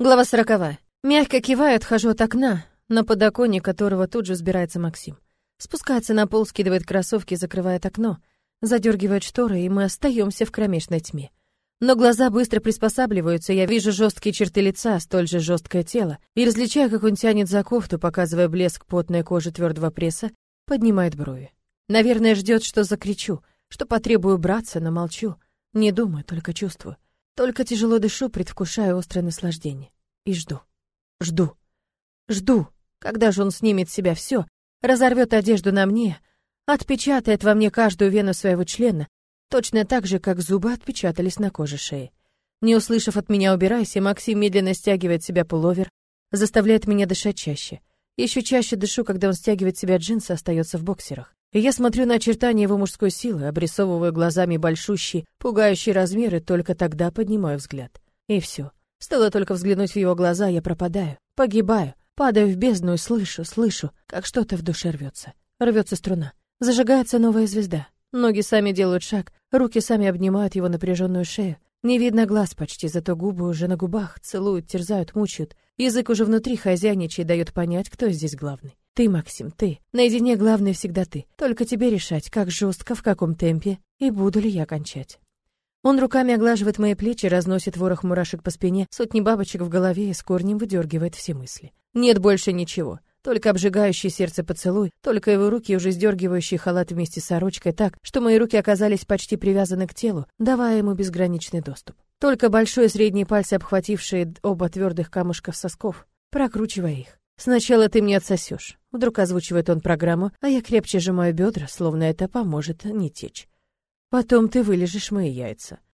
Глава сороковая. Мягко киваю, отхожу от окна, на подоконник которого тут же взбирается Максим. Спускается на пол, скидывает кроссовки, закрывает окно, задергивает шторы, и мы остаемся в кромешной тьме. Но глаза быстро приспосабливаются, я вижу жесткие черты лица, столь же жесткое тело, и различая, как он тянет за кофту, показывая блеск потной кожи твердого пресса, поднимает брови. Наверное, ждет, что закричу, что потребую браться, но молчу. Не думаю, только чувствую. Только тяжело дышу, предвкушая острое наслаждение. И жду. Жду. Жду. Когда же он снимет с себя все, разорвет одежду на мне, отпечатает во мне каждую вену своего члена, точно так же, как зубы отпечатались на коже шеи. Не услышав от меня «убирайся», Максим медленно стягивает себя пуловер, заставляет меня дышать чаще. Еще чаще дышу, когда он стягивает себя джинсы, остается в боксерах. И я смотрю на очертания его мужской силы, обрисовываю глазами большущие, пугающие размеры, только тогда поднимаю взгляд. И все. Стоило только взглянуть в его глаза, я пропадаю, погибаю, падаю в бездну и слышу, слышу, как что-то в душе рвется. Рвется струна. Зажигается новая звезда. Ноги сами делают шаг, руки сами обнимают его напряженную шею. Не видно глаз почти, зато губы уже на губах, целуют, терзают, мучают. Язык уже внутри хозяйничает, дает понять, кто здесь главный. Ты, Максим, ты. Наедине главный всегда ты. Только тебе решать, как жестко, в каком темпе и буду ли я кончать. Он руками оглаживает мои плечи, разносит ворох мурашек по спине, сотни бабочек в голове и с корнем выдергивает все мысли. Нет больше ничего. Только обжигающий сердце поцелуй, только его руки, уже сдергивающие халат вместе с сорочкой так, что мои руки оказались почти привязаны к телу, давая ему безграничный доступ. Только большой и средний пальцы, обхватившие оба твердых камушков сосков, прокручивая их. «Сначала ты мне отсосешь», — вдруг озвучивает он программу, а я крепче сжимаю бедра, словно это поможет не течь. «Потом ты вылежешь мои яйца».